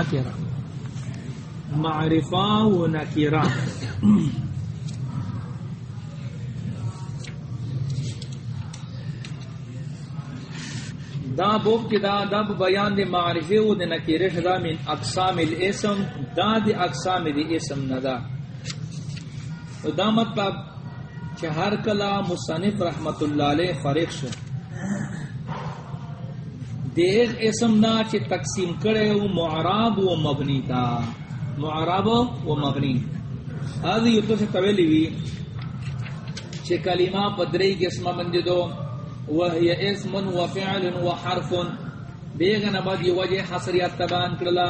نکرہ معرفہ و نکرہ دا بوب کی دا دا بیان دے معرفی و دے نکرہ دا من اقسام الاسم، دا دے اقسام دے اسم ندا دا۔ مطلب کہ ہر کلا مصنف رحمت اللہ علیہ فریق شو۔ دیغ اسم نا چی تقسیم کرے و معراب و مبنی تا. معراب و مبنی. آدھی یتو سے طویلی وی چی کلمہ پدری کی اسم بندی دو وہی اسم و فعل و حرف. بیغن بعد یہ وجہ حصریات تبان کرلا.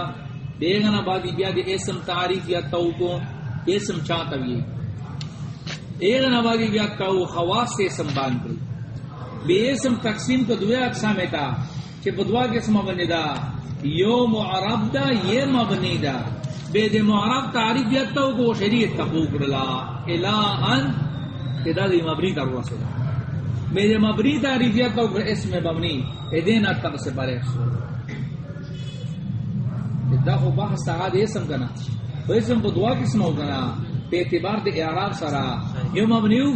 بیغن بعد بیا دی اسم تعریف یا توکو اسم چاہتا بھی ایغن بعد بیا تو خواص سے اسم بان کرلا. بے اسم تقسیم کو دوے اقسام تا. کہ بدوا قسم بنی دا؟ یو معرب دا یہ مبنی دا۔ بے دے معرب تعریف یتا ہو کو شریعت تقوق رلا۔ الہ ان کہ دا دی مبنی در وصل بے دے مبنی تعریف یتا ہو کو اسم مبنی اے دینا تب سے برے دا ہو بحث دے اسم کنا۔ تو اسم بدوا قسم ہو کنا۔ بے اعتبار دے اعراب سرا۔ یو مبنیو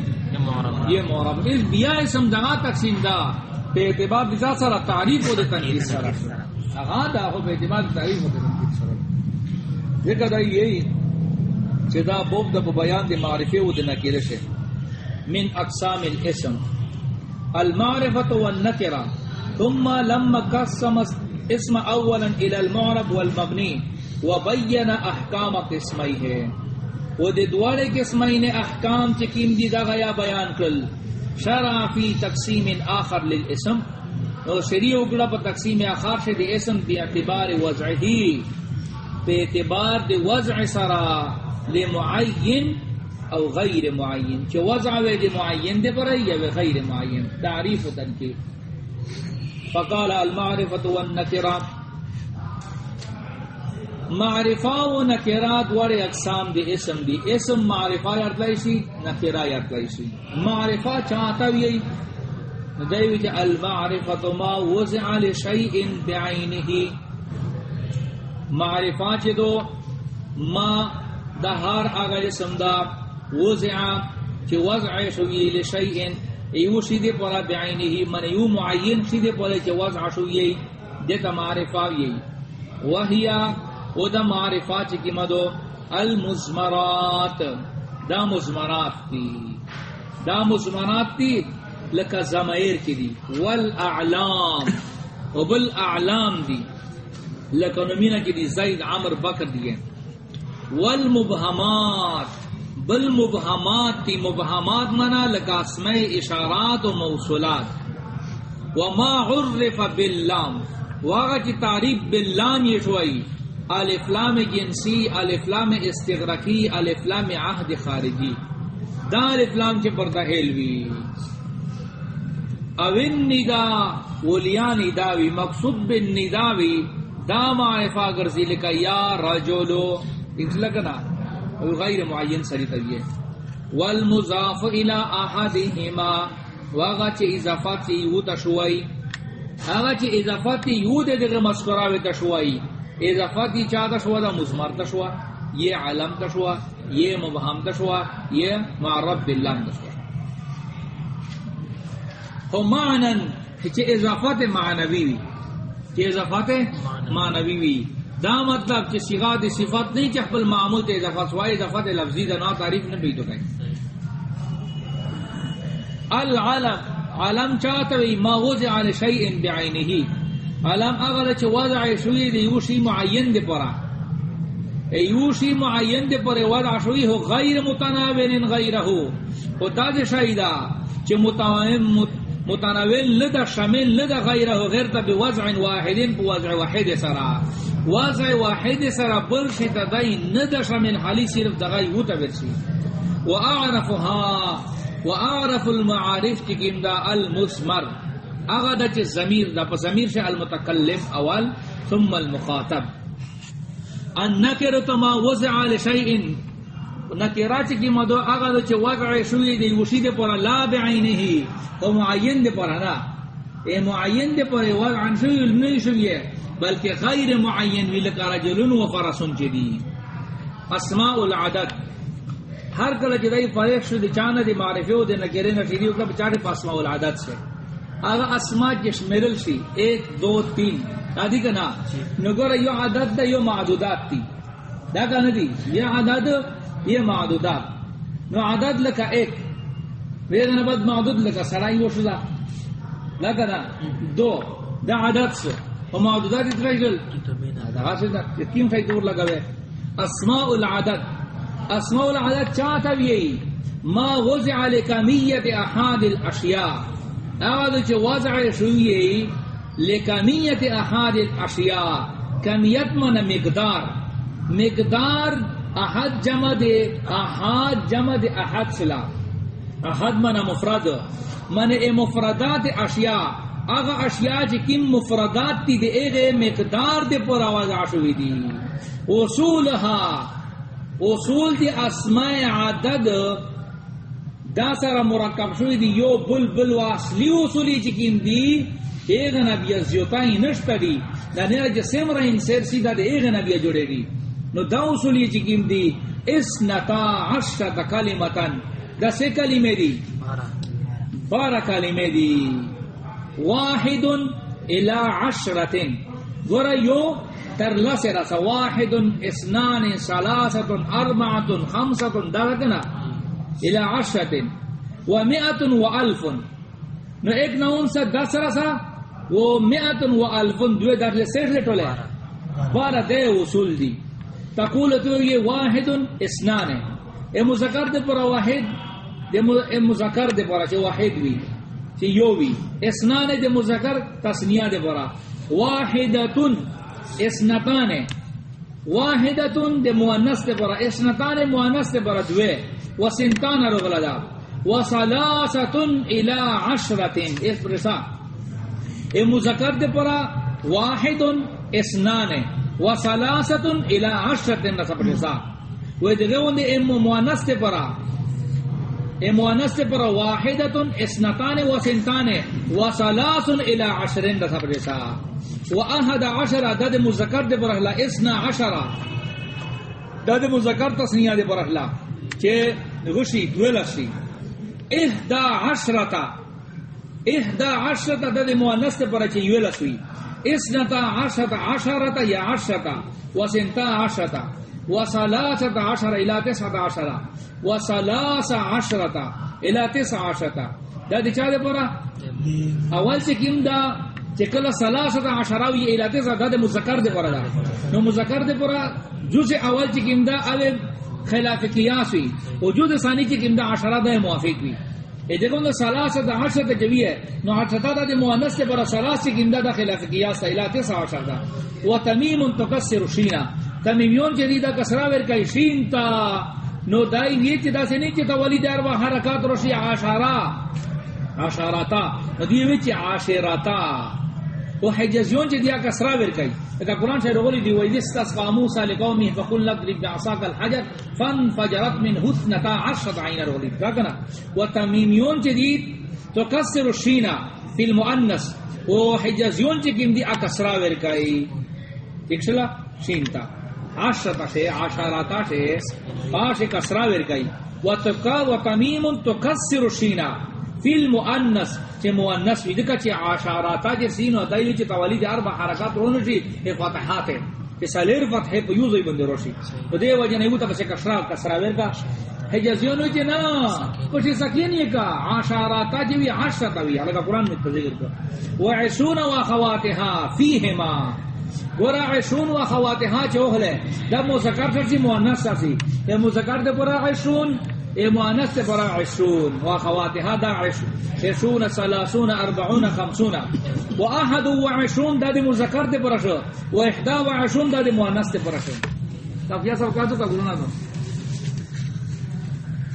یہ معرب۔ اس بیا اسم دغا تقسیم دا۔ بے اعتبار دزا سرا تعریف ہو دے تنقید سرا اغا دا ہو بے اعتبار تعریف ہو دے تنقید سرا ذکر دا یہی چدا بوب دا بیان دے معرفی ہو دے نکیر سے من اقسام الاسم. المعرفت والنکرہ ثم لما قسم اسم اولا الى المعرب والمبنی وبین احکام قسمی ہے وہ دے دوارے قسمین احکام چکیم دی دا غیا بیان کل شرع فی تقسیم آخر للاسم، اور شریع اگلا پا تقسیم آخر سے دی اسم بی اعتبار وضعہی پہ اعتبار دی وضع سرا لمعین او غیر معین، چو وضع وے دی معین دے پر یا وے غیر معین، تعریف تنکی فقال المعرفت والنکرہ معرفہ و نکرات وڑے اقسام دی اسم دی. اسم معرفہ یارتلائیسی نکرہ یارتلائیسی معرفہ چاہتا بھی دیوی کہ المعرفت ما وزع لشیئن بعینہی معرفہ چی دو، ما دہار آگا جسم دا وزع چی وزع شوی لشیئن. ایو شیدے پورا بعینہی من ایو معین شیدے پورا چی وزع شوی دیتا معرفہ یہی وہیا او دا معرفات کی مدو المزمرات، دا مزمرات تی۔ دا مزمرات تی لکا زمائر کی دی۔ والاعلام و بالاعلام دی۔ لکا نمینہ کی دی، زید عمر بکر دیئے والمبہمات، بالمبہمات تی۔ مبہمات منا لکا اسمع اشارات و موصولات۔ وما عرف باللام، واغا کی تعریف باللام یہ شوئی الفلام جنسی الفلام استغرقی الفلام عہد خارجی۔ دا الفلام کے پردہ ہیلوی اوین ندا ولیان نداوی، مقصود بن نداوی۔ دا معرفہ گرزی لکا یا رجولو اس لگنا غیر معین سری طبیعے والمضاف الى احدهما واغا چه اضافات یو تشوئی آغا چه اضافات یو دے دے مسکراوی تشوئی اضافاتی چاہتا شوا، دا مزمر تشوا یہ علم تشوا یہ مبہم تشوا یہ معرب باللہ تشوا ہو معنن چی اضافات معنوی وی. چی اضافات معنوی وی. دا مطلب چی صیغات صفات نہیں چی احبال معمول تے اضافات سوا اضافات لفظی دا نا تعریف نبی تو کہیں العلم، علم چاہتا وی؟ ما وضع لشیئن بعینہی. علم اگر چ وضع شوی دی یوشی معین دے پرا یوشی معین دے پر وضع شوی ہو غیر متناول غیرہ او تا دے شایدا چ متناول متناول لدا شامل لدا غیرہ غیر تا بوضع واحد بوضع واحد سرا وضع واحد سرا بل شی تدای ندا شامل حالی صرف دغای و تا ورسی واعرفها واعرف المعارف کی دا المسمر اغا دا چی زمیر دا پا زمیر شا المتکلم اول، ثم المخاطب. ان نکرت ما وزع لشیئن. نکرات کی مدو اغا دا چی وقع شوی دی، وشی دی پورا لا بعینہی و معین دی پورا نا. اے معین دے پر وضع شوی علمی شوی بلکہ غیر معین وی لکا رجلن و فرسن چی دی. اسماء العدد. ہر کل جدائی فریق شو دی، چانا دی معرفیو دی نگرے نشیدیو کا بچاڑے پا اسماء العدد سے. آگا اسماء جشمرل شی ایک دو تین۔ آدھی کنا نگر یو عدد دا یو معدودات تی۔ دا کنا دی یہ عدد یہ معدودات۔ نو عدد لکا ایک۔ ویدن بعد معدود لکا سرائی وشو دا۔ لکا دا دو۔ دا عدد سے و معدودات اترائی دا غاسر دا۔ کیم خیلی دور لگا بے اسماء العدد۔ اسماء العدد چاہتا بھی ما وزع لکمیت احاد الاشیاء۔ اغادو چه وزع شویی لکمیت احاد الاشیاء کمیت من مقدار. مقدار احد جمع دے احاد جمع دے احد سلا. احد من مفرد. من اے مفردات اشیاء. اغا اشیاء چی کم مفردات تی دے اغا مقدار دے پر آواز آشوی دی. اصولها اصول دی اسماء عدد دا سر مرکب شوی دی، یو بل بل و اصلی اصولی چکیم دی ایغ نبی زیوتائی نشتا دی. دا نیرا جسیم را ان سیر سیدہ دی ایغ نبی جوڑے دی. نو دا اصولی چکیم دی، اس اسنتا عشت کلمتن دا سے کلمے دی؟ بارہ کلمے دی. واحد الى عشرتن. گورا یو تر لس رسا. واحد اسنان سلاست اربعت خمست درکنا الى عشرت و مئت و الف نو ایک نون سے دس رسا وہ مئت و الف دوے در لسیٹ لے ٹولے. بارہ دے اصول دی. تقول تو یہ واحد اسنان ہے. اے مذکر دے پورا واحد اے مذکر دے پورا چھے واحد بھی چھے یو بھی اسنان دے مذکر، تسنیہ دے پورا. واحدتن اسنتان. واحدتن دے مؤنس دے پورا. اسنتان مؤنس دے پورا دوے. وسنتان رغلا دا الى عشرتن. اس پرسا اے مذکر دے پورا واحدن اسنان وثلاثتن الى عشرتن نسا پرسا وہ دے گون دے ام مؤنس دے پورا. اے مؤنس دے پورا واحدتن اسنتان وسنتان وثلاثن الى عشرن نسا پرسا واحد عشر دد مذکر دے برہلا اسنا عشر دد مذکر تسنیہ دے برہلا کہ غشی دولشی احدا عشرتا۔ احدا عشرتا دد مؤنث دے برچ یولشی اسنتا عشرتا عشرتا یا عشرتا۔ وسنتا عشرتا۔ وثلاثه عشر الى تسعه عشر وثلاث عشرتا الى تسعه عشرتا۔ دد چا دے برا اول سے کیم دا؟ چکل سلاسة عشراوی ایلاتی زدہ دے مذکر دے پورا دا۔ نو مذکر دے پورا جز اول چکم دا؟ اوی خلاف قیاسی و جز ثانی چکم دا عشرہ دا موافق بھی۔ اے دیکھو دا سلاسة عشر دے جوی ہے، نو عشرہ دا دے مؤنس دے پورا سلاس چکم دا خلاف قیاس دا ایلاتی سا عشر دا۔ و تمیم تکسر شینا۔ تمیمیون جدیدہ کسرا ورکای شین تا۔ نو دائی نیچ دا سے نیچ تا ولی دار و حرکات روشی عشرہ۔ عشرہ عشراتا ندیوی چی عشراتا وہ حجزیون چی دیا کسرا ورکای اگر قرآن شاید غولی دی ویدی استسقا موسیٰ لقومی فقل لقرب بعصاق الحجر فن فجرت من حسنتا عشرت عین غولی دی کنا؟ و تمیمیون چی دی تو کسر الشینا فی المؤنس. وہ حجزیون چی کم دی اکسرا ورکای اکشلا شینتا عشرتا شے عشراتا شے، پاش کسرا ورکای و تکا و تمیم الشینا فی المؤنس چه مؤنس وی دکا چه عشاراتا، چه سینو دایوی چه توالی چه اربع حرکات رونو چه فتحات ہے چه سالیر فتحے پا یوزوی بندی روشی تو دے وجہ نیو تا کسی کشرا کسراویر کا حجازیونو چه نا کچھ سکینی کا عشاراتا چه وی، عشرتا وی حلقا قرآن میں تذکر کا وعشون و خواتها فیہما گورا عشون و خواتها چه اوہلے دب مذکر سرسی مؤنس سرسی دب مذکر دے پورا عشون اے مؤنث برا عشرون واخواتها دا عشر عشرون ثلاثون اربعون خمسون. واحد وعشرون دا دی مذکر دے برا و احدا وعشرون دا دی مؤنث دے برا تب یہ سب کہتو کا گرونا تو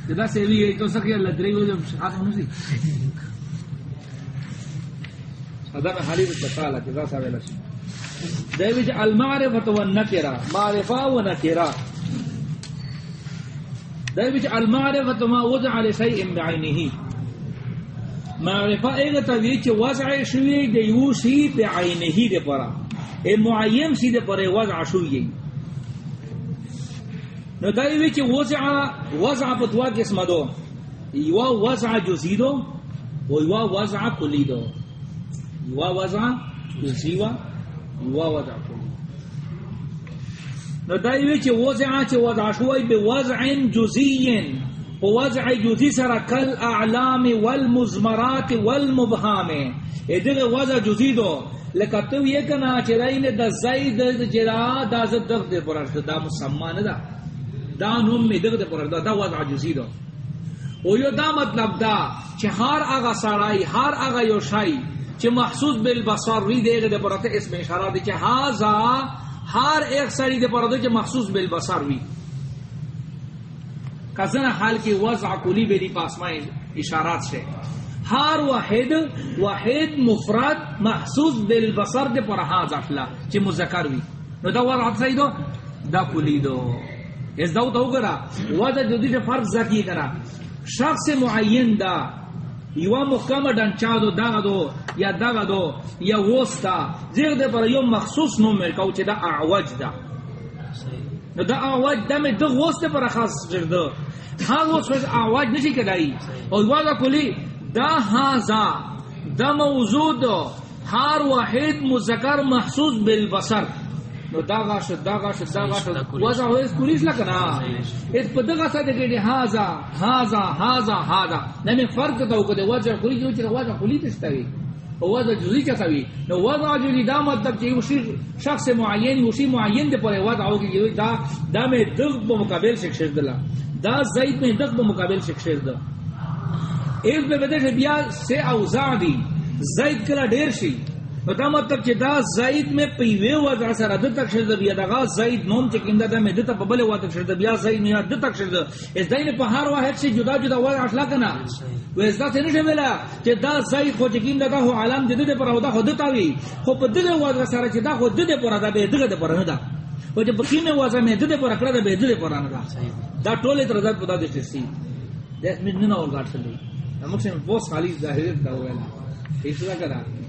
جدا سے بھی تو سکے اللہ دری جب ہاتھ ہونے سی صدا میں حالی بتا لا جدا سا ویلا دے وچ المعرفه والنکرہ معرفہ و نکرہ دای وچ المعرفه ما وضع لشيء بعينه معرفہ ایک توی چ وضع شوی د یو شی بعینه د پرا ای معین شی د پرا وضع شوی نو دای وی چ وضع وضع په دوا قسم دو یو وضع جزئی دو او یو وضع کلی دو یو وضع جزئی وا یو وضع کلی نو دای وی چ وضع چ وضع شوی به وضع جزئی وضع جزی سر کل اعلام والمزمرات والمبهام ادغه وضع جزی دو. لکتو یہ کنا چرائن دا زید جرا دا جی زدغ دے پرارت دا مسمان دا. دا نوم میں دغ دے پرارت دا وضع جزی دو. او یو دا مطلب دا چھ ہار آغا سارائی، ہار آغا یو شائی. چھ محسوس بالبصار وی دے دے پرارت اسم اشارہ دے چھ ہازا ہار ایک ساری دے پرارت چھ محسوس بالبصار وی. کزن حال کی وضع کلی بیدی پاسمائی اشارات سے ہر واحد واحد مفرد محسوس بالبصر دے پر حاض افلا چی مذکر وی. نو دا وضع صحیح دو؟ دا کلی دو. اس دو تو گرا وضع جو دیش فرق زکی کرا. شخص معین دا یو محکم ڈنچا دو دا دو یا دا دو یا وستا زیر دے پر یو مخصوص نومر کو چی دا اعوج دا نو دا اعوج دا میں دو وستے پر خاص جردو ہاں وہ سوچ آواز نہیں کرائی اور وعدہ کلی دا ہاں دا موجود ہار واحد مذکر محسوس بالبصر نو دا غاش دا غاش دا غاش وضع ہوئے اس کلیس لکنا اس پا دغا سا دے ہازا ہازا ہازا ہازا نمی فرق دا ہوکا دے وضع کلی جو چرا وضع کلی تشتاوی جزی چا سوی نو وضع جزی دا مطلب چی اسی شخص معین اسی معین دے پر وضع ہوگی دا دا میں دغ بمقابل شکشش دلا دا زید میں دک مقابل شکشیر دا ایک بے بدے سے بیا سے اوزا دی زید کلا دیر شی دا مطلب چی دا زید میں پیوے وضع سر دا تک شرد بیا، دا غا زید نوم چکیم دا دا میں دا پا بلے وضع شرد بیا، زید میں دا تک شرد۔ اس دائن پا ہر واحد سے جدا جدا وضع اٹھلا کنا۔ و اس دا سے نشے ملا چی دا زید خو چکیم دا دا ہو علام دا دا پر او دا خو دا تاوی۔ خو پا دلے وضع سر چی دا خو دا دا پر دا بے دا دا پر دا۔ و وہ جب بکی میں وضع میں ددے پر اکڑا دا بے ددے پر آنا دا۔ دا ٹولے تر ذات پتا دیتے سی۔ دیکھ میں ننا اور گاٹ سلی نمک سے بہت خالی ظاہر دا ہوئے نا۔ اس طرح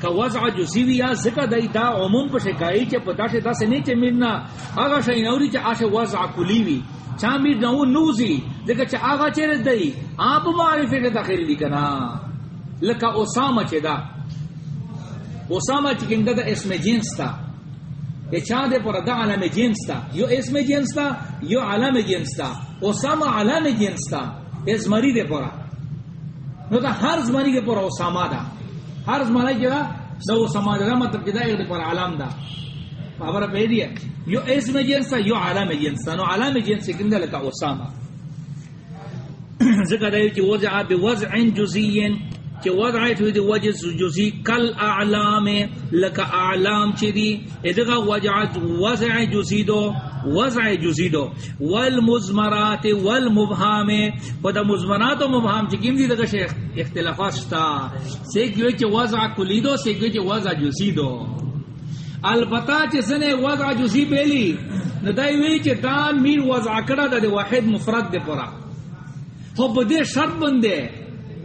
کا وضع جو یا ذکر دای دا عموم پر شکائی چے پتا شے دا سے نیچے مرنا آگا شای نوری چے آشے وضع کلیوی چا میر نو نوزی ذکر چے آگا چے رد دای آپ معرفی کے داخل دی کنا لکا اسامہ چے دا اسامہ چکن دا, دا اسم جنس تا یہ چا دے پر دا علم جنس تا یو اسم جنس تا یو علم جنس تا اسامہ علم جنس تا اس مری دے پورا نو دا ہر زمانی کے پورا اسامہ دا ہر زمانے جگہ دو سماج دا مطلب جدا ایک پر عالم دا۔ خبر پہ دیا۔ یو اسم جنس تا یو عالم جنس نو عالم جنس کندہ لکا اسامہ ذکر دائیو چی وضع بوضع جزین چی وضع تو دی وجہ جزی کل اعلام، لکا اعلام چی دی۔ ادغا وضع وضع جزی دو۔ وضع جزی دو والمزمرات والمبہام. و دا مزمرات و مبہام چی کم دی دگا شیخ؟ اختلافات شتا. سیکیو چی وضع کلی دو چی وضع جزی دو البتہ چی سنے وضع جزی بیلی ندائی وی چی دان میر وضع کرا دا دی واحد مفرد دی پورا. خب دے شرط بندے،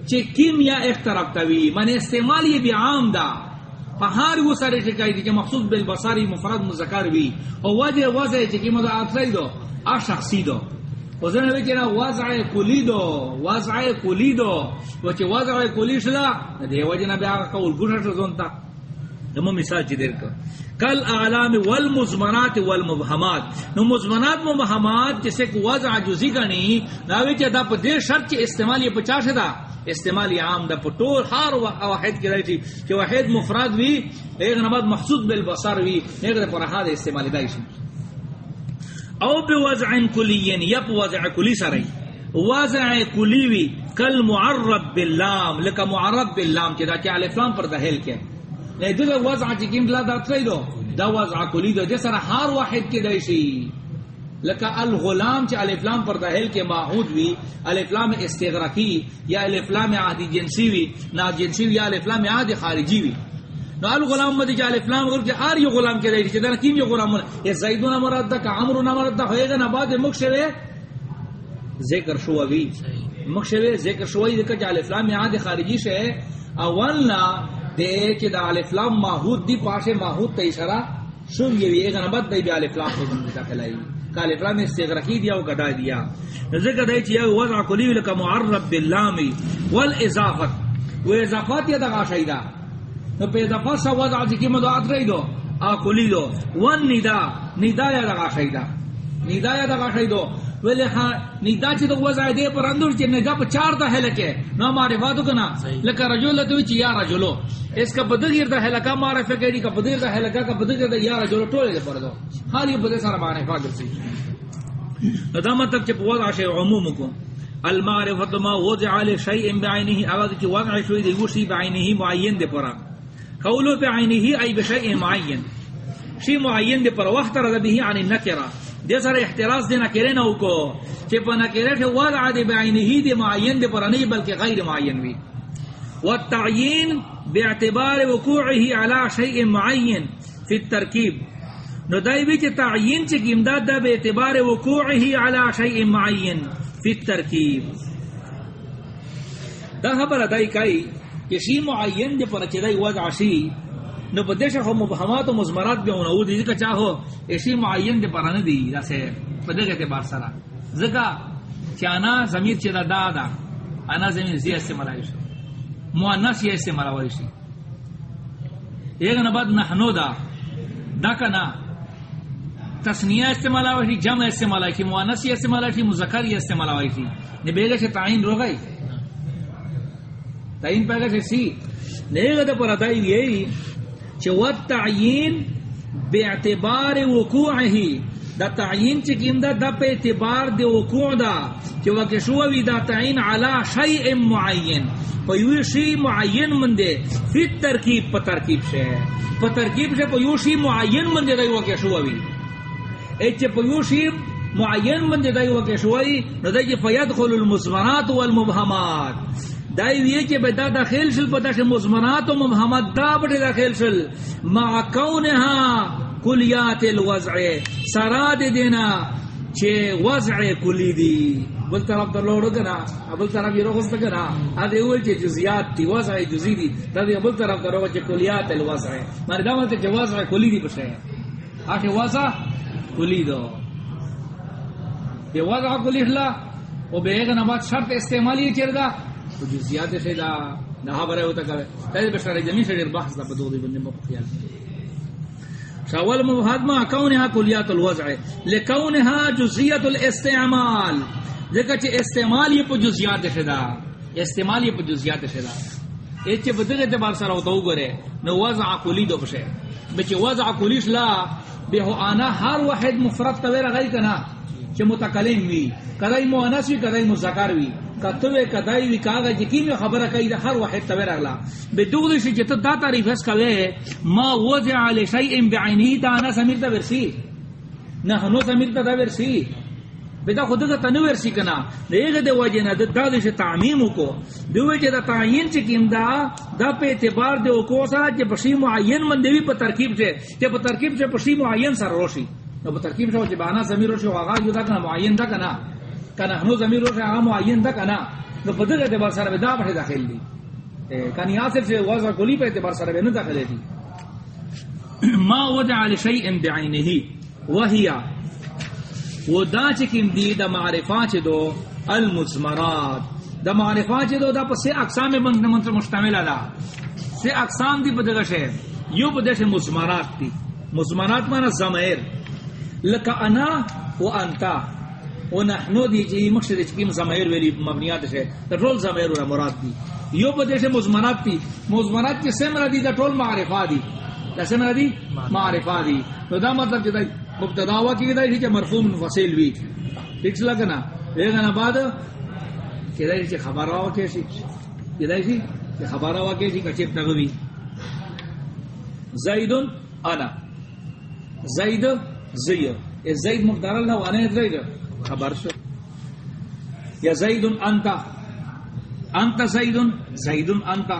چی کم یا ایک تاوی، من استعمال یہ بھی عام دا. فہار وہ سارے شکای دی کہ مخصوص بل بالبصاری مفرد، مذکر بھی۔ او وجہ وضع چی کم دا اطلائی دو، آ شخصی دو۔ وزن ہے کہ وضع کلی دو وضع کلی دو۔ وچ وضع کلی شلا دے وجہ نہ بیا قول گنہ زونتا دمو مثال چی دیر کا کل اعلام والمزمنات والمبہمات۔ نو مزمنات مبہمات، جسے کو وضع جزی گنی، ناوی چی دا پا دیر شرط چی استعمال یہ پچاش دا استعمال عام دا پٹول ہر واحد کی رہی کہ واحد مفراد بھی ایک نمبر محسوس بالبصر بھی ایک دا پر ہاد استعمال دایشی او بوضع کلی یعنی یا بوضع کلی سرائی۔ وضع کلی وی کل معرب باللام، لکا معرب باللام چی دا چی علیف لام پر دہل کے نہیں یعنی دل وضع چی کم لا دا تری دو، دا وضع کلی دو جسر ہر واحد کی دایشی لکا الغلام چ الف لام پر دہل کے ماحود وی الف لام استغراقی یا الف لام عادی جنسی وی نا جنسی وی یا الف لام عادی خارجی وی۔ نو الغلام مدی چ الف لام ور کے ار یو غلام کے دی چ کیم یو غلام یہ زیدون مراد کا عمرو نہ مراد ہوئے گا نہ بعد مکشوے ذکر شو وی۔ مکشوے ذکر شو وی کہ الف لام عادی خارجی سے۔ اولنا دے کہ دا الف لام ماحود دی پاسے ماحود تے اشارہ۔ شو یہ گا نہ بعد دی الف لام کو داخلائی قال طالبان استغرقی دیا و گدا دیا. ذکر دای چیا وضع کلی لک معرب باللام والاضافت و اضافات یا دغا شیدا. نو په اضافت سو وضع جی کی مضاعف رہی دو ا کلی دو. ون ندا ندا یا دغا شیدا. ندا یا دغا شیدو. ولی ہاں ندا چ دو وضع دے پر اندر چ ندا پ چار دا ہے لکے۔ نو مارے وادو کنا لک رجل تو چ یا رجلو اس کا بدگیر دا ہے لکا مارے فکری کا بدگیر دا ہے لکا کا بدگیر دا یا رجلو ٹولے دے پر دو۔ خالی بدے سارا مارے فاضل سی۔ دا مطلب چ وضع شی عموم کو۔ المعرفت ما وضع علی شیء بعینه اواز کی وضع شوی دی وشی بعینه معین دے پرا۔ قولو بعینه ای بشیء معین۔ شی معین دے پر وقت رد به عن النکرہ دے سر احتراز دے نہ کرے نہ کو کہ پنا کرے تھے وضع دے بعینه دے معین دے پر نہیں بلکہ غیر معین وی والتعیین باعتبار وقوعه على شیء معین فی الترکیب نو دای وی چې تعین چې امداد د به اعتبار وقوعه علی شیء معین فی الترکیب. دا خبر دای کای چې شی معین د پر چې دای وضع شی نو په دې شخه مبهمات او مزمرات به اونو دي چې چاهو شی معین د پر نه دی راسه په دې اعتبار سره. زګه چې انا ضمیر چې دا دا دا، انا ضمیر زی استعمال شي مؤنث یې استعمال شي. ایک نه بعد نحنو دا دا کنا تسنیہ استعمال ہوئی تھی جمع استعمال ہوئی تھی مؤنث استعمال ہوئی تھی مذکر استعمال ہوئی تھی نے بیگا سے تعین رو گئی تعین پیگا سے سی. نیگا دا پر ادائی یہی چوت چھ والتعین باعتبار وقوعه دا تعین چھ دا دا پہ اعتبار دے وقوع دا چھ وکشووی دا تعین علا شیء معین۔ پہ پیوی شیء معین من دے فی ترکیب پا ترکیب سے پا ترکیب سے پیوی شیء معین من دے دا وکشووی اچ پیوشی معین من دای وکه شوی نو دای جی فیدخل المزمرات والمبهمات دای وی چې بدا داخل شل پتا چې مزمرات او مبهمات دا بده داخل شل۔ مع کونها کلیات الوضع۔ سراد دینا چې وضع کلی دی۔ بل طرف ته لوړو کنه بل طرف یې روغست کنه ا دې وای چې جزئیات دی وضع جزئی دی۔ دا دې بل طرف ته روغ چې کلیات الوضع۔ مر دا مطلب مته چې وضع کلی دی پښه اته وضع کلی دو۔ بے وضع کلی اللہ او بے ایک نمات شرط استعمالی چیر دا تو جزیات سے دا نہا برے ہوتا کرے تیز بشار جمعی سے بحث دا بدو دی بندے مقا خیال شاول مبحاد ما کونها کلیات الوضع لکونها جزیت الاستعمال۔ ذکر چے استعمال یہ جزیات سے دا۔ استعمال یہ جزیات سے دا۔ ایچ چے بدغی تبار سر ہوتا ہو گرے، نو وضع کلی دو پشے۔ بچے وضع کلیش لا، بے ہو آنا ہر واحد مفرد تویر غیر کنا۔ چے متکلم وی کدائی مؤنث وی کدائی مذکر وی کتوے کدائی وی کاغا جکی میں خبر کئی ہر واحد تویر اگلا بے دوغ سی جت دا تعریف اس کوے ما وضع علی شیء بعینه تا انا سمیر تا ورسی نہ ہنو سمیر تا ورسی بدا خود دا تنویر سی کنا دیگه دے وجه نا دا دا شی تعمیم کو دو وجه دا تعین چکیم دا دا پہ اعتبار دے وکو سا جے پشی معین من دیوی پا ترکیب سے جے پا ترکیب سے پشی معین سر روشی نو پا ترکیب سے جب آنا زمیر روشی وغا جو دا کنا معین دا کنا کنا ہنو زمیر روشی آغا معین دا کنا نو پا دغه اعتبار سر بدا پڑھے داخل دی کانی آصف سے وضع کلی پہ اعتبار سر بے نداخل دی ما وضع لشیئن بعینہی وہیا وہ دا چکم دی، دا معرفات دو، المزمرات. دا معرفات دو، دا پا سی اقسام بند منتر مشتمل دا سی اقسام دی بدگش ہے یو بدش مزمرات دی مزمرات مانا زمیر لکا انا و انتا. و نحنو دی جی مقصد چکیم زمیر ویلی مبنیات ہے دا ٹول زمیر و مراد دی. یو بدش مزمرات دی. مزمرات کی سمرا دی دا ٹول معرفات دی. دا سمرا دی؟ معرفات دی. تو دا مطلب جدا مبتدا ہوا کی دا ہے کہ مرفوع منفصل وی. ٹھیک لگا نا ایک بعد کہ دا ہے خبر ہوا کہ سی کہ دا ہے خبر ہوا کہ سی کچھ نغوی زید انا. زید زید. زی زید مقدار اللہ وانا زید. خبر شو. یا زید انت انت زید زید انت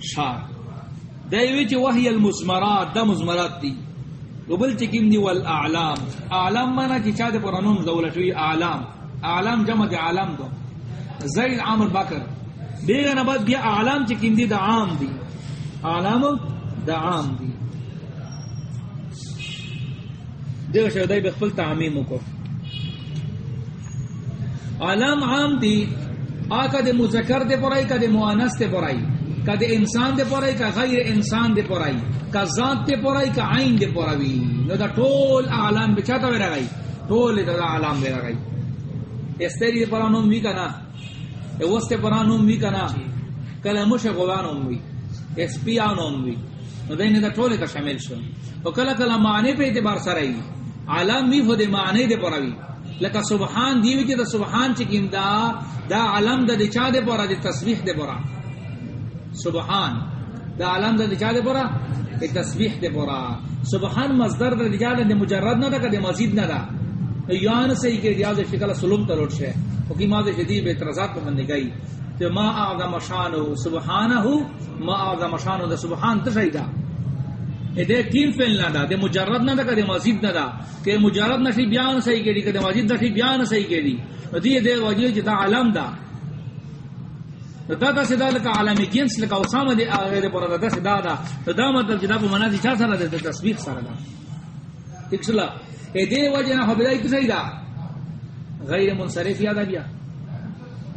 شار. دیوی چی وحی المزمرات، دا مزمرات دی. وبل چکیم دی والاعلام اعلام مانا چی چا چاہتے پرانون دولتوی اعلام. اعلام جمع دی اعلام دو. زید عامر بکر. بیگا نباد بیا اعلام چکیم دی دا عام دی. اعلام دا عام دی. دغه دیو شہدائی بخفل تعمیم کو علام عام دی آکا دے مذکر دے پرائی کا دے موانس دے پرائی کا دے انسان دے پرائی کا غیر انسان دے پرائی کا ذات دے پرائی کا عین دے پراوی نو دا ٹول اعلام بچاتا بے رگئی ٹول دا اعلام بے رگئی استری دے پرانوم وی کنا وست پرانوم وی کنا کلمش غوانوم وی اس پی آنوم وی نو دین دا یعنی ٹول تا شامل شو او کلا کلا معنی پہ اعتبار سرائی علام وی خود معنی دے پراوی لکا سبحان دیوی کی دا سبحان چکیم دا دا علم دا دی چا دے پورا دی تصویح دے پورا۔ سبحان، دا علم دا دی چا دے پورا دی تصویح دے پورا۔ سبحان مصدر دا دی چا دے مجرد نا دا کا مزید نا دا۔ یان سے ہی کہ دیاز شکل سلوم تلوٹ شے۔ وکی ماذا شدید بے اعتراضات پر بندے گئی۔ تو ما اعظم شانو سبحانہو، ما اعظم شانو دا سبحان تشہیدہ دے کیم فعل نہ دا، دے مجرد نہ دا کہ مزید نہ دا۔ کہ مجرد نہ شی بیان صحیح کیڑی کہ مزید نہ شی بیان صحیح کیڑی۔ دی دے وجہ جتا علم دا۔ دا دا سدا لک علم جنس لک اسامہ دے اگے دے پر دا سدا دا۔ دا مطلب جدا کو منازی چا سره دے تصویر سره دا۔ تکسلا اے دے وجہ نہ ہبلائی کی صحیح دا۔ غیر منصرف یاد گیا۔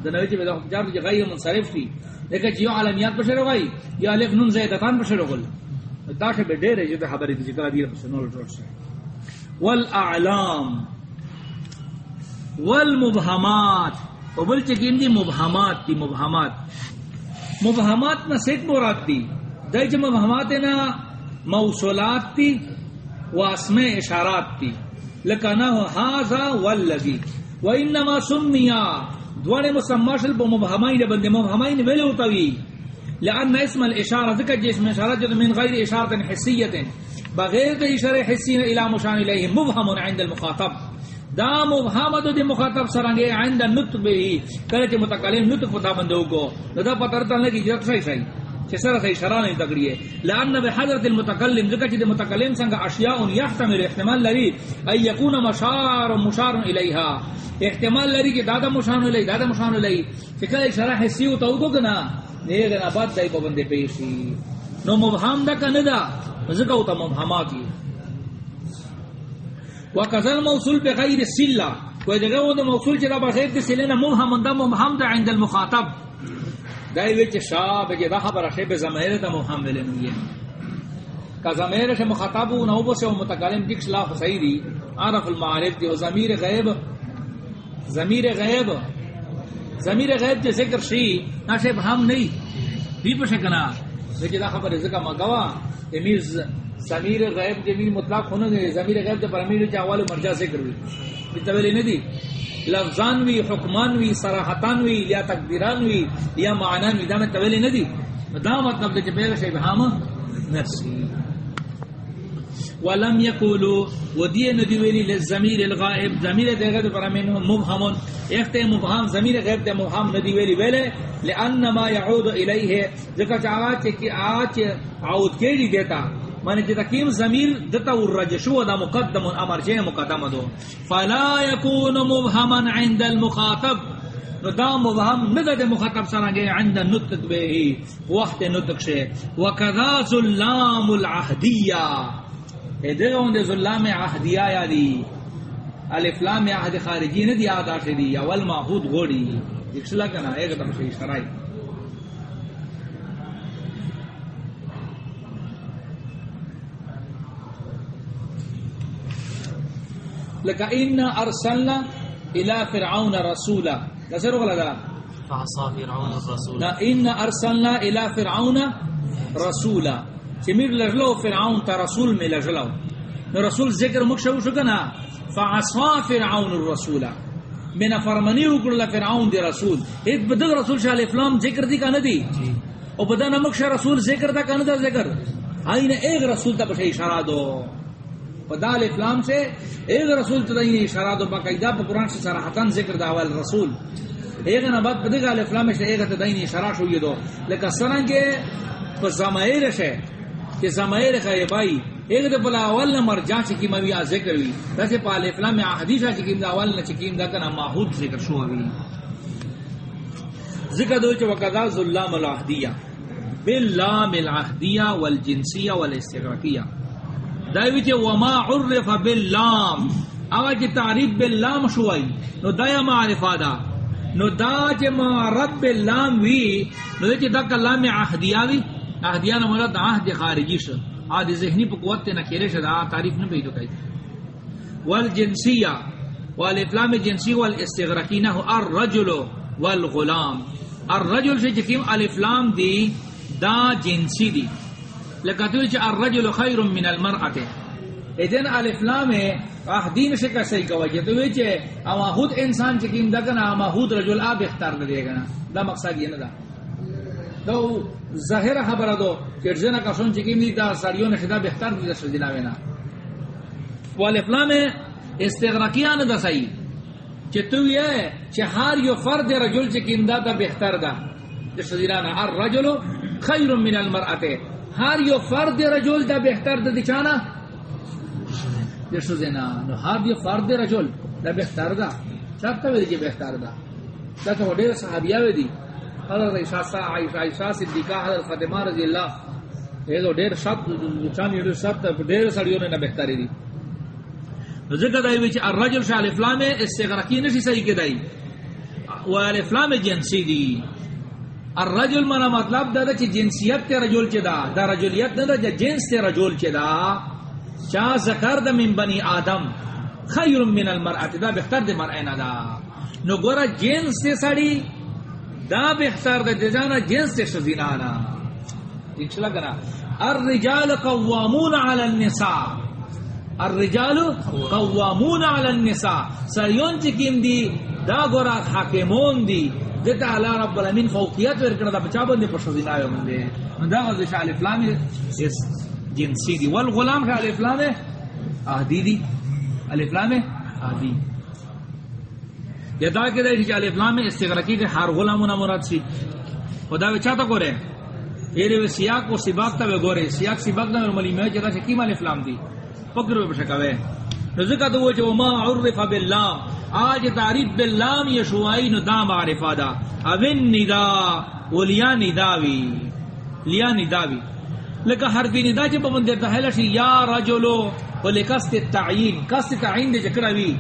دا نوی چ جاب جی غیر منصرف تھی لیکن جو علمیات پر شروع گئی، یا الف نون زیدتان پر شروع گئی داخل بے ڈیرے جو خبر دی ذکر دی سنول جوڑ سے والاعلام والمبہمات وبل چکیم دی مبہمات دی مبہمات مبہمات نہ سیٹ مراد دی دج مبہمات نا موصولات دی واسماء اشارات دی لکنا ھذا والذی وانما سمیا دوڑے مسماشل بمبہمین بندے مبہمین ویلے ہوتاوی لأن اسم الإشارة ذكر جسم جی إشارة من غير إشارة حسية بغير إشارة حسية إلى مشان إليه مبهم عند المخاطب. دا مبهمة دي مخاطب سرنگے عند النطق به کرچ متکلم نطق پتا بندو کو دا پترتا لگی جرت صحیح صحیح چسر سے اشارہ نہیں تکڑی ہے لان بحضرت المتکلم، ذکر جی چ متکلم سنگ اشیاء يحتمل احتمال لري اي يكون مشار مشار اليها احتمال لري کہ دادا مشار الیہ، دادا مشار الیہ. فکر اشارہ حسی تو کو کنا نیگر آباد دائی پابندے پیشی. نو مبہم دا کا ندا ذکر تا مبہماتی وکذل موصول بغیر سلہ. کوئی جگہ وہ دا موصول چرا بغیر دی سلہ مبہم دا مبہم دا عند المخاطب. دائی وچ شاب جی دا خبر شیب زمیر دا مبہم ملے نویے کا زمیر سے مخاطبو نو بسے و متکلم دیکھ شلاف سیدی عرف المعارف دی و زمیر غیب. زمیر غیب. زمیر غیب کے ذکر شی نہ سے ہم نہیں۔ بھی پشے کنا۔ لیکن خبر ذکر مگوا۔ امیر زمیر غیب کے میر مطلق ہونے گے زمیر غیب کے پر امیر کے اول مرجع ذکر ہوئی۔ یہ تولی نہیں دی لفظان وی حکمان وی صراحتان وی یا تقدیران وی یا معنان وی دا میں تولی نہیں دی دا مطلب دے کہ بے شے ہم نفسی۔ ولم يقولوا ودي ندويني للزمير الغائب زمير غائب پر منه مبهم اخت مبهم زمير غائب ده مبهم ندويني ویلے لان ما يعود اليه ذکر چاہا کہ آج عود کیڑی دیتا. معنی کہ تقیم ضمیر دتا الرجشو دا مقدم امر جے مقدم دو. فلا يكون مبهما عند المخاطب. نو دا مبهم ندد مخاطب سرانگے عند نطق به وقت نطق شے وكذا ظلام العهدیہ ادھر اون دے ظلام عہدیہ یا دی. الف لام عہد خارجی نہ دی آدا سے دی اول معہود غوڑی. اکسلا کنا ایک دم سے شرائی لکا ان ارسلنا الى فرعون رسولا. نظر غلا دا. فعصا فرعون الرسول. نا ان ارسلنا الى فرعون رسولا. چمیر لجلو فرعون تا رسول میں لجلو نو رسول ذکر مکشو شو کنا؟ فعصا فرعون الرسول. من فرمانی اکڑ فرعون دی رسول. ایک بدل رسول شاہ الافلام ذکر دی کا ندی او بدا نمک شاہ رسول ذکر دا کا ندا ذکر. آئین ایک رسول تا پشے اشارہ دو. خدا الفلام سے ایک رسول تدین اشارہ دو باقاعدہ پا قرآن سے صراحتاً ذکر دا اول رسول. ایک نبات پا دیگا الفلام سے ایک تدین اشارہ شو دو. لیکن سرنگے پا زمائر سے کہ زمائر خیبائی ایک دے پلا اول نمبر جا چکیم اوی آ ذکر ہوئی۔ ویسے پا الفلام حدیث چکیم دا اول نچکیم دا کنا ماہود ذکر شو ہوئی۔ ذکر دو چا وقضا ظلام الاحدیہ باللام العہدیہ والجنسیہ والاستغرقیہ دایوی چه وما عرف باللام۔ اوا چه تعریف باللام شوئی نو دایا معرفا دا۔ نو دا چه معرف باللام وی، نو دا دا کلام عہدیہ وی۔ عہدیہ نا مرد عہد خارجی شد عہد ذہنی پا قوت تے نکیرے شد آ تعریف نو بیدو کئی والجنسیہ والافلام جنسی والاستغرقی نہو الرجل والغلام. الرجل سے چکیم الافلام دی، دا جنسی دی. لکتوی چا الرجل خیر من المرأت ایدن الافلام احدین سے کسی کوجی توی چا اما خود انسان چکیم دا اما خود رجل آب اختار دے گنا دا مقصد یہ ندا دو ظاہر خبر دو کہ جنا کسون چکیم دی دا ساریون خدا بہتر دی دا سجنا وینا۔ والافلام استغرقیان دا سی چا توی چا ہر یو فرد رجل چکیم دا دا بہتر دا۔ دا سجنا الرجل خیر من المرأت۔ ہر یو فرد رجل دا بہتر دا دچانا جسو دینا نو ہر یو فرد رجل دا بہتر دا۔ چاہتا ویدی جی بہتر دا۔ چاہتا وہ دیر صحابیہ ویدی۔ حضرت عیسیٰ سا عیسیٰ صدیقہ، حضرت فاطمہ رضی اللہ، یہ تو دیر شب چانی دیر شب دیر سڑیوں نے نہ بہتری دی۔ ذکر دائی ویچ الرجل شاہ الافلام استغرقی نشی صحیح کے دائی و الافلام جنسی دی۔ الرجل منا مطلب دا دا چی جنسیت تے رجل چی دا دا رجلیت دا دا جنس تے رجل چی دا۔ چا ذکر دا من بنی آدم، خیر من المرأت، دا بہتر دا مرائنا دا۔ نو گورا جنس تے سڑی دا بہتر دا جانا جنس تے شزینانا انشاء کنا الرجال قوامون علی النساء. الرجال قوامون علی النساء. سریون چکیم دی، دا گورا حاکمون دی. دیتا اللہ رب العالمین فوقیت ورکڑا دا بچا بندے پر شزین آئے بندے دا غزی شاہ الافلام اس جنسی دی. والغلام شاہ الافلام آہدی دی علی الافلام آہدی یا دا کہ دا شاہ الافلام استغرقی دے ہر غلامونا مراد سی خدا بچا تا گو رہے یہ دے سیاق و سباق تا بے گو رہے سیاق سباق دا مرملی میں جدا سے کیم الافلام دی؟ پکر بے بشکاوے نزکہ تو وہ جو ما عرف باللہ آج تعریف باللام یشوائی نو دا معرفہ دا اوین ندا و لیا نداوی. لیا نداوی. لکہ حرفی ندا چی پا مندر تحیلشی یا رجلو. و لکست تعیین. کست تعیین دے چکروی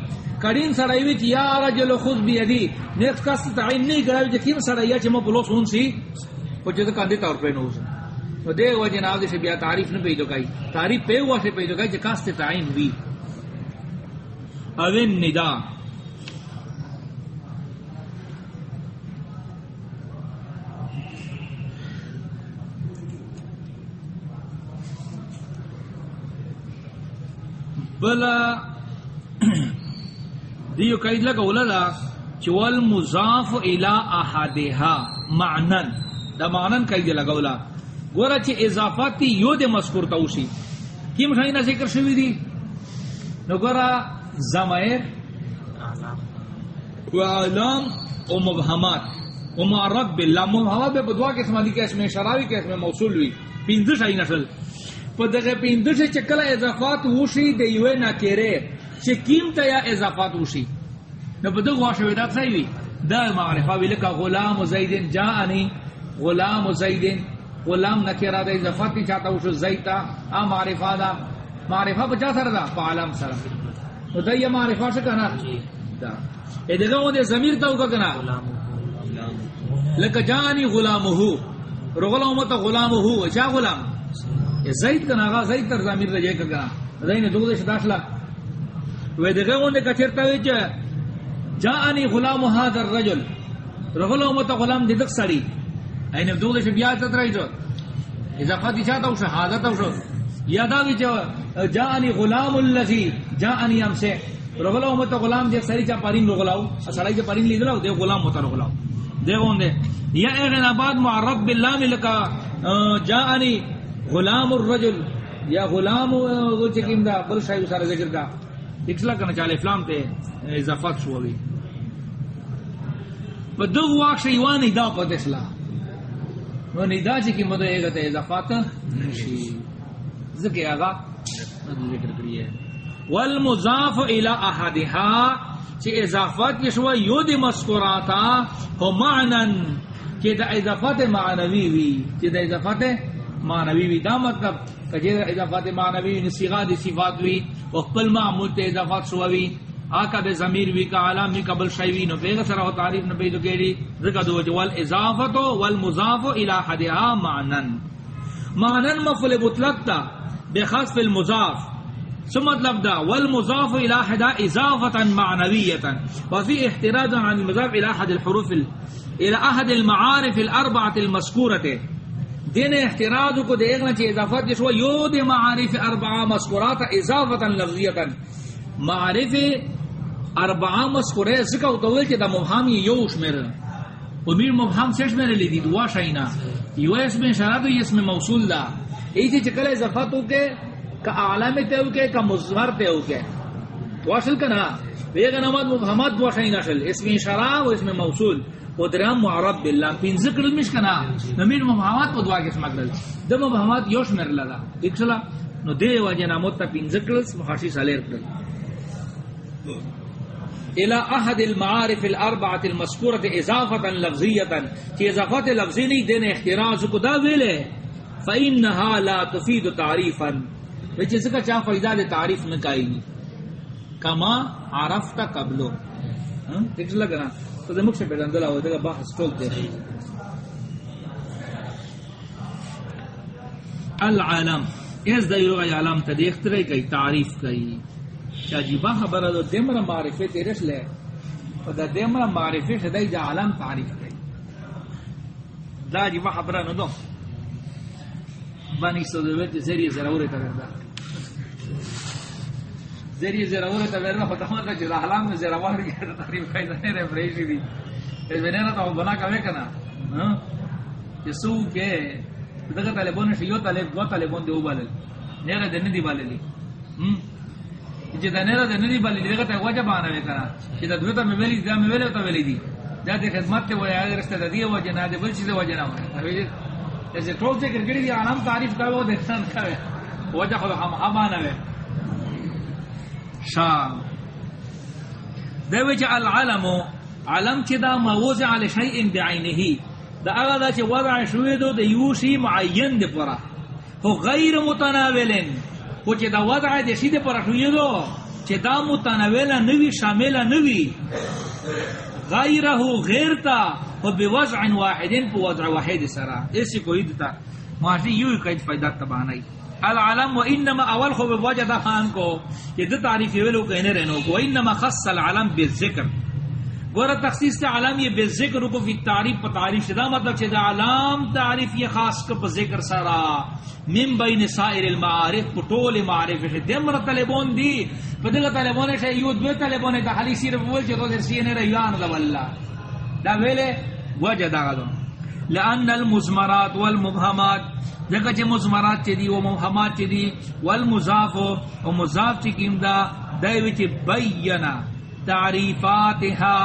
کرین سڑائی چی یا رجلو خود بیدی، نیکس کست تعیین نہیں کروی چی کیم سڑائی چی ما پلو سون سی۔ و جزا کاندی طور پر نوز۔ و دے وجہ ناو دے بیا تعریف نو پیدو کئی تعریف پہ ہوا سے پیدو کئی چی جی کست تعیین وی اوین ندا۔ بلا دیو قید لگا ولدا چوال مضاف الى احدها، معنن. دا معنن قید لگا ولا گورا چی اضافاتی یو دے مذکور تاوشی کی مشاہینا ذکر شوی دی؟ نو گورا، زمائر، و اعلام و مبہمات. و معرب باللہ مبہمات بے بدوا کے اسمالی کے اسمیں شراوی کے اسمیں موصول ہوئی پینزش آئی نسل پا دغه پیندو چې چکل اضافات وشي د یو نه کېره چې کیم یا اضافات وشي نو په دغه واشه ودا ځای وي دا معرفه ویل کا غلام زید جاءنی غلام زید غلام نکرا د اضافات کی چاته وشو زیتا ا معرفه دا معرفه بچا سره دا په عالم سره نو دا یې معرفه څه کنه دا ا دغه و د ضمیر ته وکړه لکه جاءنی غلامه رغلام ته غلامه چا غلام زید کنا آغا زید تر زمیر رجے کنا زین دو دش داخلا و دغه اون د کچرتا وچ جاءنی غلام هذا الرجل. رغلو مت غلام د دک سړی اینه دو دش بیا ته ترایځو اذا فاتی چاته او شهادت او شو یادا وچ جاءنی غلام الذی جاءنی امسه. رغلو مت غلام د سړی چا پارین رغلاو. سړی چا پارین لیدلو د غلام مت رغلاو. دیو اون یا اغنا بعد معرب بالله لک جاءنی غلام الرجل. یا غلام او چکیم دا بل شای سره ذکر کا. اکسلا کنا چاله فلام ته اضافات شو وی په دو واک شی وانی دا په دسلا نو نه دا چې کی مده ایګه ته اضافات نشي ذکر آغا ذکر کړی ہے والمضاف الى احدها چې اضافات یشوا یو د مذکوراتا هو معنن چې د اضافات معنوی وی چې د اضافات معنوی وی. دا مطلب کجے اضافات معنوی نصیغہ دی صفات وی او خپل معمول تے اضافات شو وی. آقا بے ضمیر وی کا عالم وی قبل شیوی نو بیغ سر و تعریف نو بیدو کیڑی ذکر دو جو والاضافت والمضاف الى حدها معنن معنن مفعول مطلق تا بخاص فی المضاف ثم مطلب دا والمضاف الى حدا اضافه معنويه وفي احتراز عن المضاف الى احد الحروف ال... الى احد المعارف الاربعه المذكوره دین احتراز کو دیکھنا چاہیے، اضافت جس وہ یو دے معارف اربعہ مذکورات اضافتا، لفظیتا. معارف اربعہ مذکورے، ذکر تو کہ دا مبہم یو شمیر. امیر مبہم سے شمیر لی دی دوا شاینا یو اس میں اشارہ تو اس میں موصول دا. ایتی چکل اضافت ہو کے، کا عالم تے ہو کے، کا مظہر تے ہو کے. واصل کنا. ویگا نماد مبہمات دوا شاینا شل. اس میں اشارہ و اس میں موصول. و درام معرب بالله. پین ذکر مش کنا نمین مبهمات په دوا کې سمګل د مبهمات یوش مر لگا دښلا نو دی وجه نامو ته پین ذکر محاشی سالر کړ الى احد المعارف الاربعه المذكوره اضافه لفظيه کی اضافت لفظی نہیں دین احتراز کو دا ویلے. فانها لا تفيد تعریفا وچ اس کا چا فائدہ دے تعریف میں کائی کما عرفت قبلو. ہاں دښلا کنا تو دمک سے پیداندلا ہوتا بحث ٹوک دے رہی العالم، اس دیرو ای عالم تا دیکھت رہی کئی تعریف کئی۔ شاجیبا خبر دو دیمرا معرفی تیرش لے۔ و دا دیمرا معرفی شدائی دا عالم تعریف کئی۔ دا جیبا خبر نو دو۔ بانی سو دو بیت زیری زراوری تا کردا زری تا ورنہ پتہ ہوتا کہ حالام میں زراور کی تعریف کئی نہیں رہے فریشی دی اس میں نے تو بنا کا کنا ہاں کہ سو کے دغه طالبون شیو طالب دو طالبون دی وبال نه د ندی باللی هم؟ چې د نه، د ندی باللی دغه ته وجه باندې وکړه چې د دوی ته مې ویلي دا مې ویلي ته ویلي دي. دا د خدمت ته وای اگر است دی وجه نه، د بل څه وجه نه وای چې ټول څه ګرګړي دی عالم تعریف کاوه د انسان کاوه وجه خو هم امانه وای شام دوی چې العلم. علم چې دا موضع علی شیء بعینه دا هغه دا چې وضع شوی دو، د یو شی معین دی پره هو غیر متناول خو چې دا وضع د شی دی پره شوی دو، چې دا متناول نه وی شامل نه وی غیره غیر تا او بوضع واحد په وضع واحد سره. اسی کوئی دتا. ماشی یو کید فائدہ تبانای العالم و انما اول خو وجد خان کو کہ د تعریف ویلو کہنے رہنو کو. انما خص العالم بالذکر. گورا تخصیص سے عالم یہ بے ذکر کو فی تعریف پر تعریف شدہ مطلب چھے دا علام تعریف یہ خاص کو پر ذکر سارا من بین سائر المعارف پٹول معارف ہے. دمر طلبون دی. پا پدغ طلبون ہے، یو دو طلبون دا حلی صرف بول چھے تو در سینے ریان دا واللہ. دا ویلے وجہ دا گا لأن المزمرات والمبہمات دیکھا چھے مزمرات چھے دی و مبہمات چھے دی، والمضاف و مضاف چھے کیم دا دائیوی چھے بینا تعریفاتها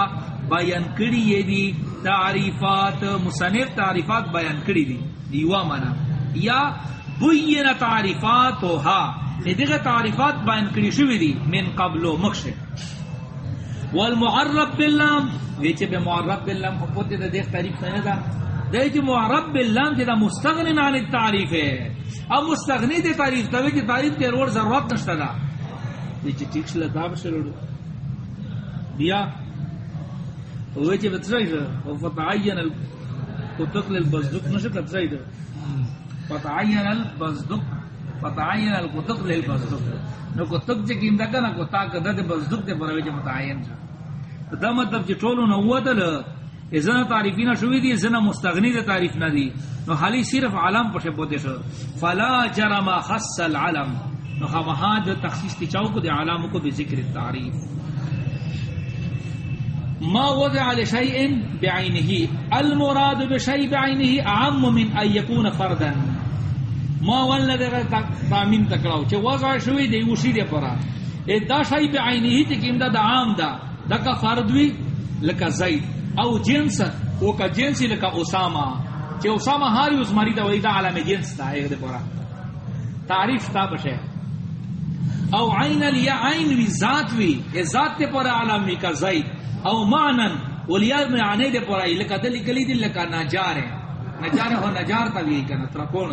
بیان کری یہ دی، تعریفات، مصنف تعریفات بیان کری دی، دیوا منا یا بین تعریفاتها دیگه تعریفات بیان کری شوی دی، من قبلو مکشف والمعرب باللام ویچے بے معرب باللام کو پوتے دا دیکھ تعریف سنے دا دیکھ معرب باللام جدا مستغنن عن التعریف ہے۔ اب مستغنی دے تعریف تا ویچے تعریف تے روڑ ضرورت نشتا دا۔ ویچے ٹھیک شلہ دا بشلوڑو بیا وې چې بترای ده او فتعین القطق للبزدق نشه کترای ده فتعین البزدق فتعین القطق للبزدق نو قطق چې کیندا کنه کو تا کده د بزدق ته پروي چې متعین دا مطلب چې ټولو نو ودل ازنا تعریفینا شوی دی ازنا مستغنی دی تعریف نہ دی نو حالی صرف علم پشے بوتے شو. فلا جرم خص العلم. نو خواہاں دا تخصیص تی چاو کو دی علم کو بی ذکر تعریف. ما وضع لشيء بعينه المراد بشيء بعينه اعم من ان يكون فردا. ما ولنه دغه تامین تکړاو چې وضع شوی دی وشي دی پرا ا دا شای به عینه ته کیم دا د عام دا. دغه فرد وی لکه زید. او جنس، او کا جنس لکه اسامه چې اسامه هاری اوس مری دا وی دا علامه جنس دا یې د پرا تعریف تا بشه او عین لیا عین وی، ذات وی. ا ذات ته پر علامه کا زید. او معنن ولیا معنی دے پر لکه دلی کلی دل لکه نجار. نجار ہو نجار تا وی کنه ترکون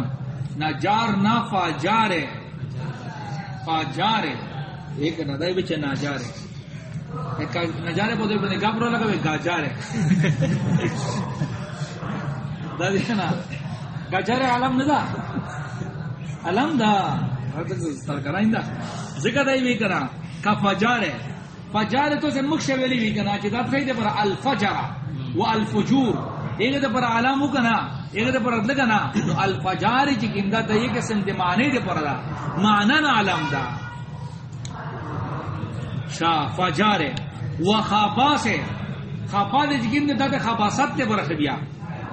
نجار نا فاجار. ہے فاجار ہے ایک ندائی بچے ناجار نجارے بودے بنے گابرو لگا بے گاجار دا دیکھنا گاجار علم ندا علم دا سرکرائن دا ذکر دائی بھی کا فجار ہے فجار تو سے مکش ویلی بھی کنا چی دا خیدے پر الفجر و الفجور ایک دے پر علامو کنا ایک دے پر ادل کنا الفجار چی کم دا دا یہ قسم دے معنی دے پر دا معنی علم دا شا فجار و خاباس خابا دے جکیم دے دا دے خاباست دے برخ بیا.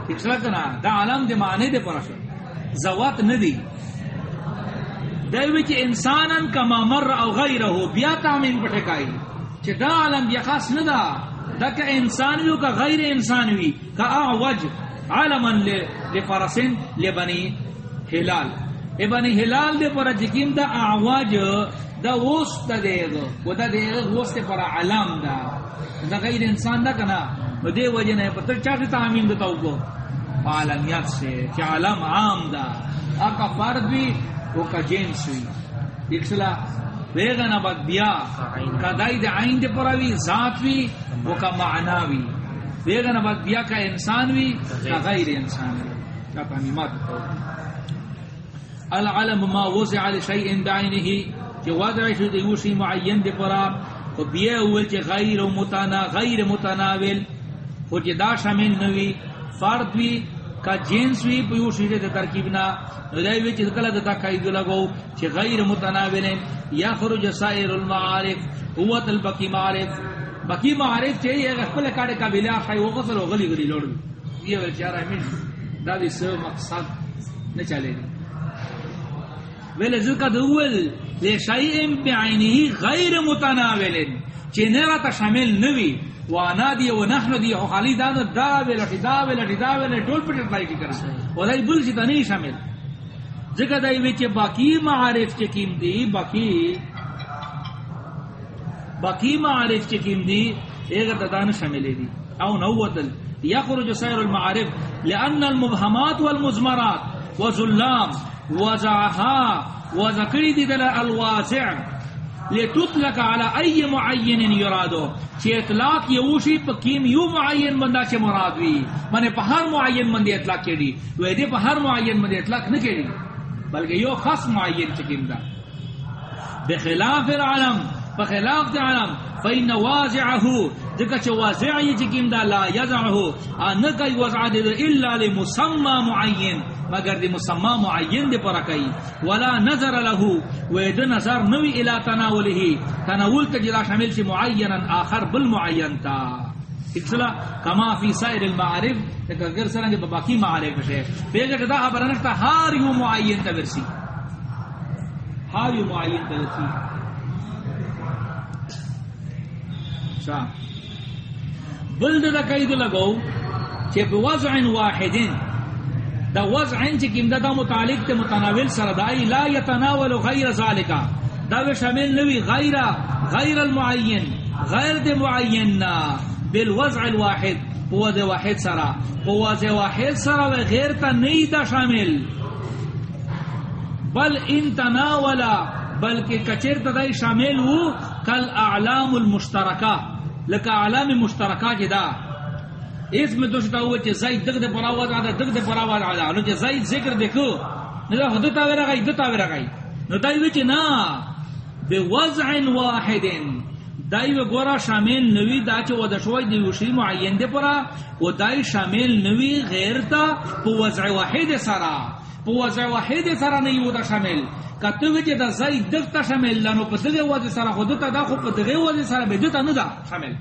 اکسلا کنا دا عالم دے معنی دے برخ. زوات ندی. دوی چی انسانا کما مر او غیرہو بیا تامین پٹھکائی چی دا عالم بیا خاص ندا. دا کا انسانیو کا غیر انسانوی کا اعوج عالما لفرسن لبنی حلال ابنی حلال دے پر جکیم دا اعوج دا وست دے گا و دا دے گا وست پر علام دا دا غیر انسان دا کنا و دے وجہ نے پتر چاہتے تعمین دا تاو کو عالمیات سے چا علام عام دا آقا فرد بھی وہ کا جنس ہوئی اکسلا ویگا نبات بیا کا دائی دے عین دے پر پراوی ذات بھی وہ کا معناوی ویگا نبات بیا کا انسان بھی کا غیر انسان بھی کا تعمیمات تاو العلم ما وزع لشیئن بعینه کہ وضع شد یوشی معین دے پرا او بیے اول چے غیر متنا غیر متناول. او چے دا شامل نوی فرد وی کا جنس وی پیوشی دے ترکیبنا ندائی وی چے کلا دا قید لگو چے غیر متناول. یخرج سائر المعارف، قوت البقی معارف. بقی معارف چے یہ خپل کاڑے کا بلا خای او غسل او غلی غلی لوڑ یہ ول چارا من دا دی سو مقصد نہ چلے ویل ذکر دول لشیئن بعینه غیر متناول چنرا تا شامل نوی وانا دی و نحن دی او خالی دانو دا ویل دا ویل دا ویل ټول پټ پای کی کرا. ولای بل چې تنی شامل. ذکر دای وچ باقی معارف چې کیم دی باقی باقی معارف چې کیم دی ایک ددان شامل دی. او نوتل یخرج سائر المعارف لان المبهمات والمزمرات وظلام وزعها وذكري دي دل الواسع لتطلق على اي معين يرادو چه اطلاق يوشي پکیم یو معین بندہ چه مراد وی منے پہ ہر معین بندے اطلاق کیڑی. وے دے پہ ہر معین بندے اطلاق نہ کیڑی بلکہ یو خاص معین چکیم دا. بخلاف العالم بخلاف العالم فإن واضعه ذکر چه واضع چکیم دا، لا یزعه. انکا وضع دے الا لمسمى معین مگر دی مسمى معین دے پر کئی. ولا نظر له و د نظر نوی الی تناوله. تناول تجرا شامل سی معینا، آخر بالمعین تا. اکسلا کما فی سائر المعارف اگر سرنگ باقی معارف ہے پیغه دا خبر نشتا ہر یو معین تا ورسی. ہر یو معین تا ورسی. شاہ بلد دا قید لگو چه بوضع واحدین. دا وضع چه کم دا, دا متعلق تے متناول سردائی لا يتناول غیر ذالکا. دا و شامل نوی غیر غیر المعین غیر دے معین بالوضع الواحد بوضع واحد سرا. بوضع واحد سرا و غیر تا نئی دا شامل. بل ان تناولا بلکہ کچر تدائی شامل ہو کل اعلام المشترکہ. لکا اعلام مشترکہ جدا اس میں تو ہوا چھ زید دگ دے پراواز آدھا، دگ دے پراواز آدھا۔ نو چھ زید ذکر دیکھو۔ نو دا حدتا ویرا گئی دتا ویرا گئی نو دائی وچھ نا، بے وضع واحد دائی و گورا شامل نوی، دا چھ ودا شوئی دی وشی معین دے پرا و دائی شامل نوی غیر تا پو وضع واحد سارا۔ پو وضع واحد سارا نہیں ودا شامل۔ کتو وچھ دا زید دگ تا شامل لانو پا دگے وضع سارا خودتا دا خود پا دگے وضع سارا بے دتا ندا شامل۔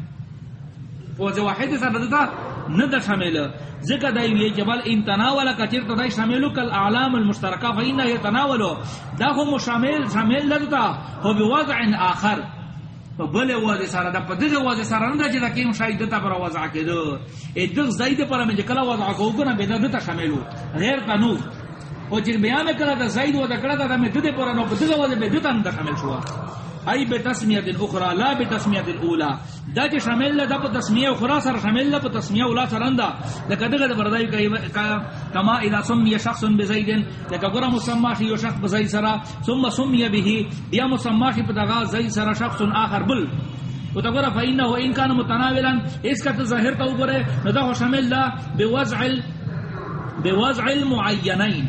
پو وضع واحد سارا دتا نہ د شامل. ذکر دای وی جبل ان تناول کثیر تدای شامل کل اعلام المشترکه فین یتناول. دا هم شامل شامل لگتا هو بوضع اخر بل وځ سره د پدغه وځ سره نه چې د کیم شاید ته پر وضع کېدو ا دغ زید پر مې کله وضع کو کنه به دته شاملو غیر قانون او چې بیان کړه د زید و د کړه د مې دته پر نو پدغه وځ به دته شامل شو ای به تسمیه الاخرى، لا به تسمیه الاولى دا چې شامل ده په تسمیه اخرى سره شامل ده، په تسمیه اولى سره انده لکه دغه بردای کوي کما اذا سمي شخص بزيد لکه ګره مسما شي یو شخص بزید سره، ثم سمي به بیا مسما شي په دغه زید سره شخص اخر بل. او ته ګره فإنه وإن كان متناولا اس کا ظاهر ته وګره نو دا شامل ده بوضع ال... بوضع المعينين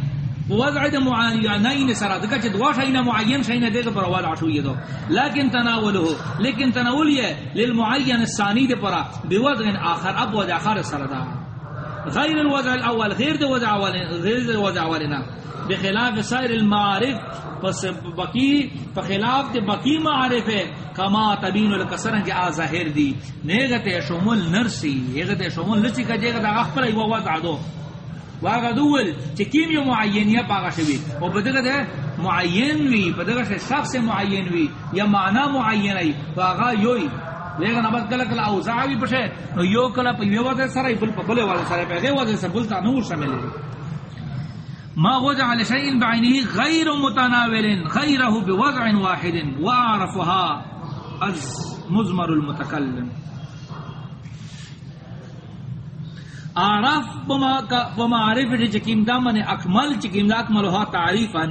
وضع د معینین سره دغه چې دوا شاین معین شاین دغه پر اول عشو یدو لیکن تناوله لیکن تناول یہ للمعین الثانی د پر بوضع اخر اب وضع اخر سره دا. غیر الوضع الاول، غیر د وضع اول، غیر د وضع اولنا بخلاف سائر المعارف، پس بقی، بخلاف د بقی معارف، کما تبین الکسرن کے ظاہر دی. نیگت شمول نرسی نیگت شمول نرسی کا جگہ دا خپل ایو وضع دو. واغه دول چې کیم یو معین یا پاغه شوی او بدغه ده معین وی بدغه شه شخص معین وی یا معنا معین ای واغه یوی. لیکن اب کله کله او زاوی پشه نو یو کله په یو وته سره، بل په بل وته سره، په هغه وته سره بل تا نور شامل ما وجع على شيء بعينه غير متناول خيره بوضع واحد واعرفها المزمر المتكلم عرف بما بما عرف چکیم دا من اکمل چکیم دا اکملها تعریفا.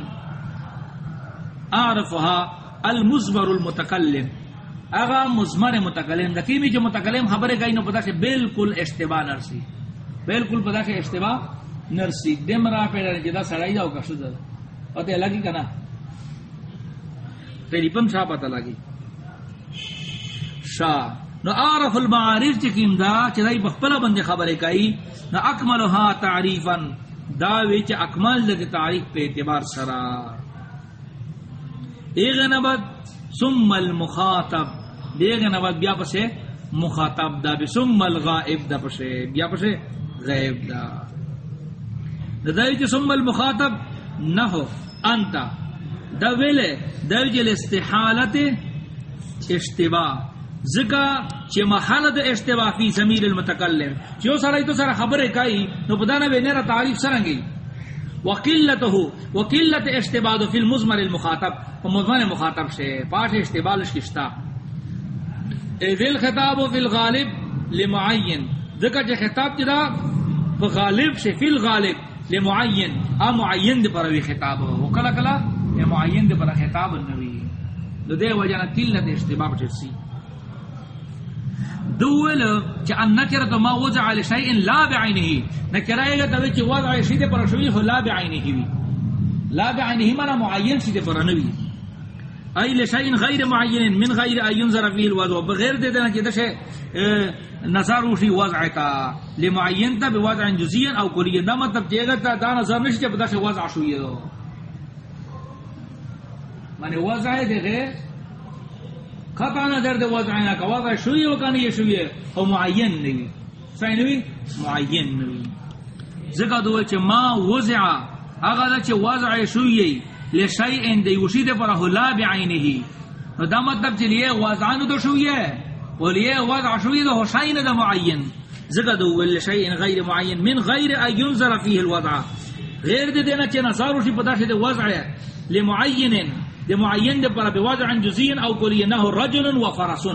عرفها المزمر المتکلم. اغا مزمر متکلم. دا کیمی جو متکلم خبر گئی نو پتا کہ بالکل اشتباہ نرسی. بالکل پتا کہ اشتباہ نرسی. دم را پیدا جدا سڑائی دا کشو دا. پتہ لگی کنا؟ تیری پم شاہ پتہ لگی. شاہ. نو عارف المعارف چکیم دا چدائی بخپلا بند خبر کئی، نو اکملها تعریفا، دا ویچ اکمل دا تعریف پہ اعتبار سرا. ایغ نبت ثم المخاطب، دیغ نبت بیا پسے مخاطب دا بی ثم الغائب دا پسے، بیا پسے غائب دا. دا ویچ ثم المخاطب نہو انتا. دا ویلے دا ویچ الاستحالت اشتباہ. زکا چه محل د اشتباه فی ضمیر المتکلم. جو سره تو سره خبره کای نو پدانه و نه تعریف سرنگی. وقلته وقلت اشتباه فی المزمر المخاطب. ومزمر مخاطب سے پاش اشتباه کشتا ذل خطاب فی الغالب لمعین. ذکا چه خطاب جدا غالب سے فی الغالب لمعین. ا معین دے پر خطاب. و کلا کلا معین دے پر خطاب نوی. دو دے وجہ نہ تل دے اشتباه چسی دول چې ان نکره تو ما وضع علی شیء لا بعینه نکره یې ته چې وضع شی دې پر شوی هو لا بعینه وی. لا بعینه معنا معین شی دې پر نه وی ای لشیء غیر معین من غیر ان ينظر فيه الوضع. بغیر دې نه چې دشه نظر وشي وضع کا لمعین ته بوضع جزئیا او کلیه دا مطلب چې دا دا نظر نشي چې دشه وضع شوی دو معنی وضع دې غیر قطع نظر دے وضعینا کا وضع شوئی وکانی یہ شوئی او معین نوی سائنوی معین نوی ذکر دو چھ ما وضع اگر دا چھ وضع شوئی لشیئن دے وشی دے پر لا بعینہی نو دا مطلب چھ لیے وضعانو دو شوئی ہے و لیے وضع شوئی دو شائن دا معین ذکر دو لشیئن غیر معین من غیر ایون ذرا فیہ الوضع غیر دے دینا چھ نظارو شی پتا شد وضع لمعینن دے معین دے پر بوضع جزین او کلی نہ رجل و فرس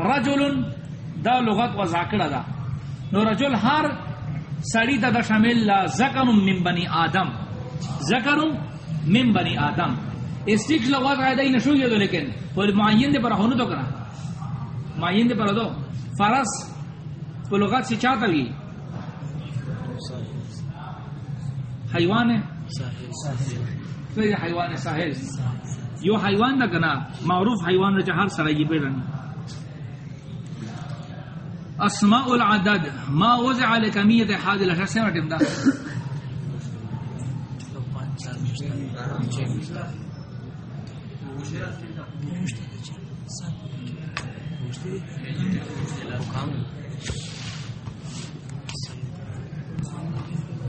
رجل دا لغت و ذکر دا نو رجل ہر سڑی دا شامل لا ذکر من بنی آدم ذکر من بنی آدم استیک لغت آئے دائی نشو یہ دو لیکن وہ معین دے پر ہونو تو کرا معین دے پر دو فرس وہ لغت سے چاہتا بھی حیوان ہے پھر حیوان ساحل. یو حیوان دا کنا معروف حیوان دا ہر سر یہ بیرن. اسماء العدد، ما وضع لکمیت حادل اشار سے مٹم دا.